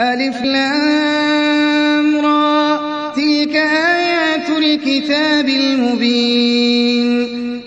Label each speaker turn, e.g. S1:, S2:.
S1: ألف لام را. تلك آيات الكتاب المبين.